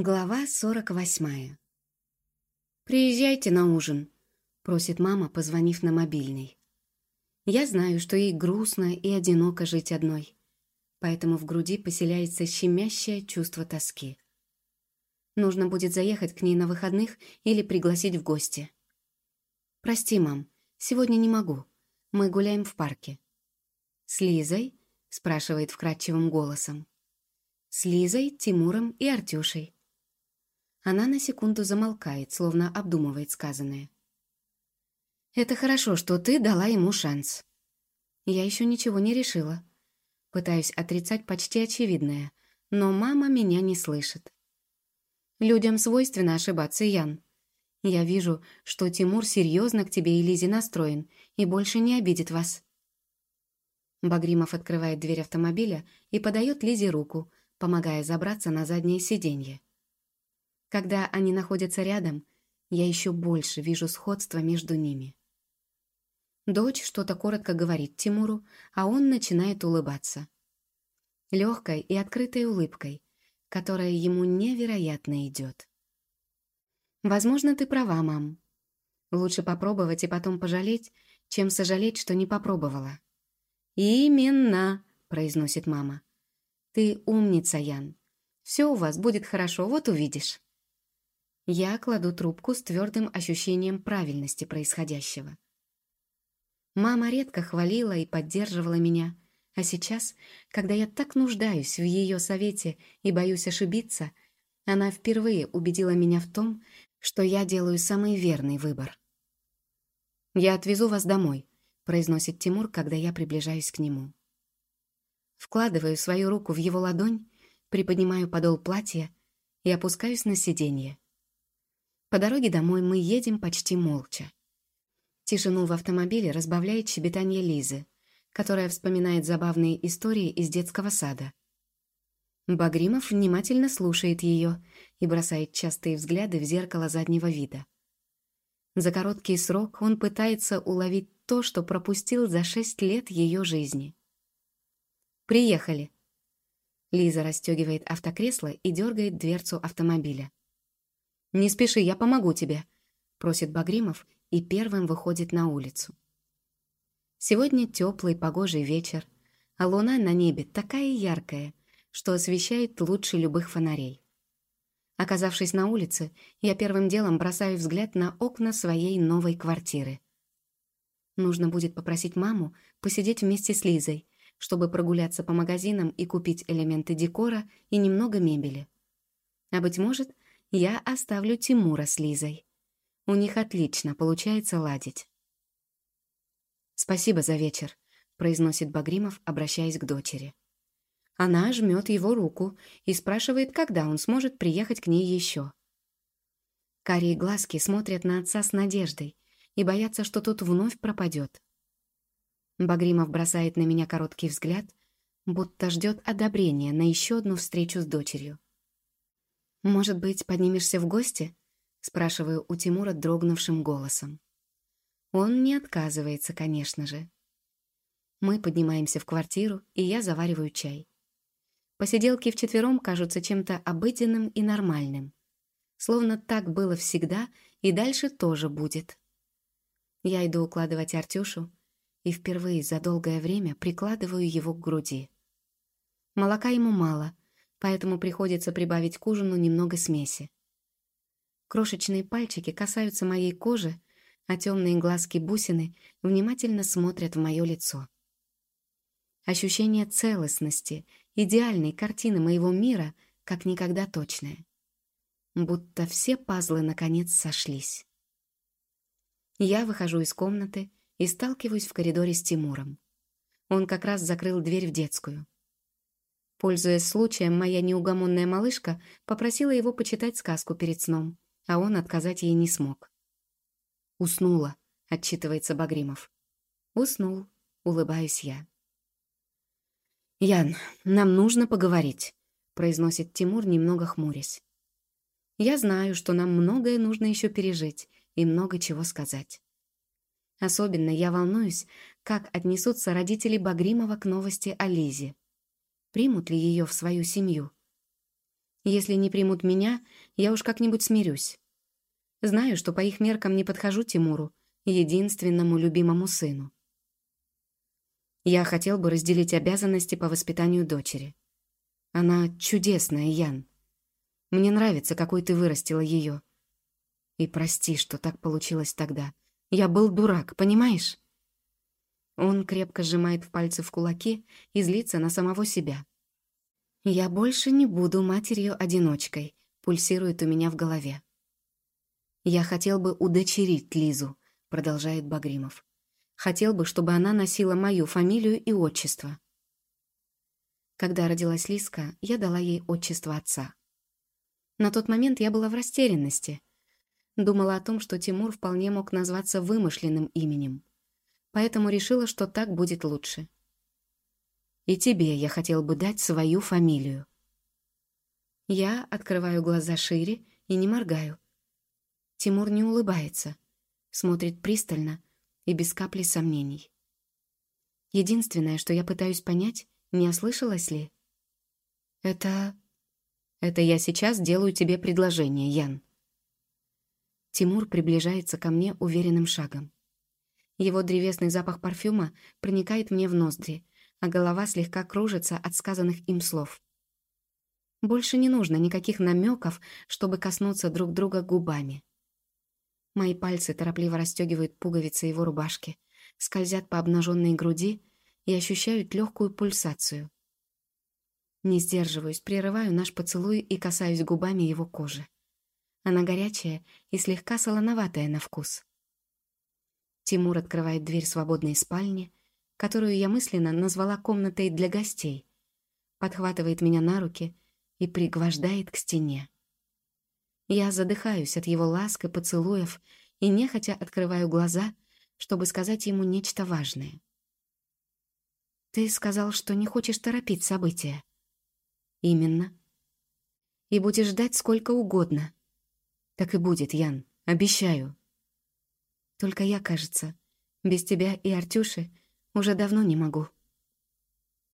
Глава 48. «Приезжайте на ужин», — просит мама, позвонив на мобильный. Я знаю, что ей грустно и одиноко жить одной, поэтому в груди поселяется щемящее чувство тоски. Нужно будет заехать к ней на выходных или пригласить в гости. «Прости, мам, сегодня не могу. Мы гуляем в парке». «С Лизой?» — спрашивает вкрадчивым голосом. «С Лизой, Тимуром и Артюшей». Она на секунду замолкает, словно обдумывает сказанное. «Это хорошо, что ты дала ему шанс». Я еще ничего не решила. Пытаюсь отрицать почти очевидное, но мама меня не слышит. Людям свойственно ошибаться, Ян. Я вижу, что Тимур серьезно к тебе и Лизе настроен и больше не обидит вас. Багримов открывает дверь автомобиля и подает Лизе руку, помогая забраться на заднее сиденье. Когда они находятся рядом, я еще больше вижу сходство между ними. Дочь что-то коротко говорит Тимуру, а он начинает улыбаться. Легкой и открытой улыбкой, которая ему невероятно идет. Возможно, ты права, мам. Лучше попробовать и потом пожалеть, чем сожалеть, что не попробовала. «Именно», — произносит мама. «Ты умница, Ян. Все у вас будет хорошо, вот увидишь». Я кладу трубку с твердым ощущением правильности происходящего. Мама редко хвалила и поддерживала меня, а сейчас, когда я так нуждаюсь в ее совете и боюсь ошибиться, она впервые убедила меня в том, что я делаю самый верный выбор. «Я отвезу вас домой», — произносит Тимур, когда я приближаюсь к нему. Вкладываю свою руку в его ладонь, приподнимаю подол платья и опускаюсь на сиденье. По дороге домой мы едем почти молча. Тишину в автомобиле разбавляет щебетание Лизы, которая вспоминает забавные истории из детского сада. Багримов внимательно слушает ее и бросает частые взгляды в зеркало заднего вида. За короткий срок он пытается уловить то, что пропустил за шесть лет ее жизни. «Приехали!» Лиза расстегивает автокресло и дергает дверцу автомобиля. «Не спеши, я помогу тебе», — просит Багримов и первым выходит на улицу. Сегодня теплый погожий вечер, а луна на небе такая яркая, что освещает лучше любых фонарей. Оказавшись на улице, я первым делом бросаю взгляд на окна своей новой квартиры. Нужно будет попросить маму посидеть вместе с Лизой, чтобы прогуляться по магазинам и купить элементы декора и немного мебели. А, быть может, я оставлю Тимура с Лизой. У них отлично получается ладить. «Спасибо за вечер», — произносит Багримов, обращаясь к дочери. Она жмет его руку и спрашивает, когда он сможет приехать к ней еще. Карие глазки смотрят на отца с надеждой и боятся, что тот вновь пропадет. Багримов бросает на меня короткий взгляд, будто ждет одобрения на еще одну встречу с дочерью. «Может быть, поднимешься в гости?» — спрашиваю у Тимура дрогнувшим голосом. Он не отказывается, конечно же. Мы поднимаемся в квартиру, и я завариваю чай. Посиделки вчетвером кажутся чем-то обыденным и нормальным. Словно так было всегда и дальше тоже будет. Я иду укладывать Артюшу и впервые за долгое время прикладываю его к груди. Молока ему мало, поэтому приходится прибавить к ужину немного смеси. Крошечные пальчики касаются моей кожи, а темные глазки бусины внимательно смотрят в мое лицо. Ощущение целостности, идеальной картины моего мира как никогда точное. Будто все пазлы наконец сошлись. Я выхожу из комнаты и сталкиваюсь в коридоре с Тимуром. Он как раз закрыл дверь в детскую. Пользуясь случаем, моя неугомонная малышка попросила его почитать сказку перед сном, а он отказать ей не смог. «Уснула», — отчитывается Багримов. «Уснул», — улыбаюсь я. «Ян, нам нужно поговорить», — произносит Тимур, немного хмурясь. «Я знаю, что нам многое нужно еще пережить и много чего сказать. Особенно я волнуюсь, как отнесутся родители Багримова к новости о Лизе примут ли ее в свою семью. Если не примут меня, я уж как-нибудь смирюсь. Знаю, что по их меркам не подхожу Тимуру, единственному любимому сыну. Я хотел бы разделить обязанности по воспитанию дочери. Она чудесная, Ян. Мне нравится, какой ты вырастила ее. И прости, что так получилось тогда. Я был дурак, понимаешь? Он крепко сжимает в пальцы в кулаки и злится на самого себя. «Я больше не буду матерью-одиночкой», — пульсирует у меня в голове. «Я хотел бы удочерить Лизу», — продолжает Багримов. «Хотел бы, чтобы она носила мою фамилию и отчество». Когда родилась Лиска, я дала ей отчество отца. На тот момент я была в растерянности. Думала о том, что Тимур вполне мог назваться вымышленным именем. Поэтому решила, что так будет лучше. И тебе я хотел бы дать свою фамилию. Я открываю глаза шире и не моргаю. Тимур не улыбается, смотрит пристально и без капли сомнений. Единственное, что я пытаюсь понять, не ослышалась ли? Это... Это я сейчас делаю тебе предложение, Ян. Тимур приближается ко мне уверенным шагом. Его древесный запах парфюма проникает мне в ноздри, а голова слегка кружится от сказанных им слов. Больше не нужно никаких намеков, чтобы коснуться друг друга губами. Мои пальцы торопливо расстегивают пуговицы его рубашки, скользят по обнаженной груди и ощущают легкую пульсацию. Не сдерживаюсь, прерываю наш поцелуй и касаюсь губами его кожи. Она горячая и слегка солоноватая на вкус. Тимур открывает дверь свободной спальни, которую я мысленно назвала комнатой для гостей, подхватывает меня на руки и пригвождает к стене. Я задыхаюсь от его ласк и поцелуев и нехотя открываю глаза, чтобы сказать ему нечто важное. «Ты сказал, что не хочешь торопить события». «Именно. И будешь ждать сколько угодно». «Так и будет, Ян, обещаю». «Только я, кажется, без тебя и Артюши уже давно не могу.